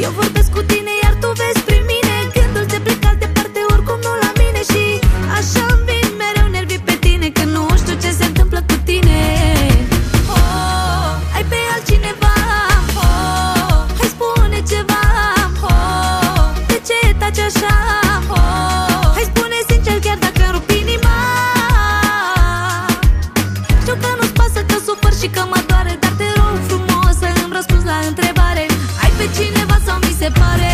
Eu vorbesc cu tine, iar tu vezi prin Gândul te plecă alte parte, oricum nu la mine. Și așa îmi vin mereu nervii pe tine Că nu știu ce se întâmplă cu tine. Oh, Ai pe altcineva? Oh, Hai spune ceva. Oh, De ce taci așa? Oh, hai spune sincer chiar dacă rup inima. Știu că nu-ți pasă, că sufăr și că mă doare Dar te rog frumos să îmi răspunzi la întrebare pe cineva sau mi se pare.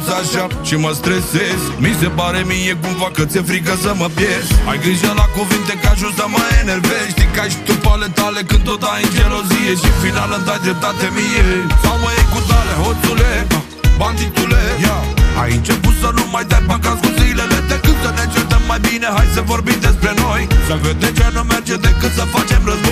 Ce te porți așa și mă stresez. Mi se pare mie cumva că ți-e frică să mă pierzi. Ai grijă la cuvinte că ajung să mă enervezi. Știi că ai și tu pale tale când tot ai în gelozie Și în final îmi dai dreptate mie. Sau mă iei cu tale, hoțule, banditule yeah. Ai început să nu mai dai bani cu zilele Decât să ne certăm mai bine, hai să vorbim despre noi. Să vedem ce nu merge decât să facem război. Păcat că nu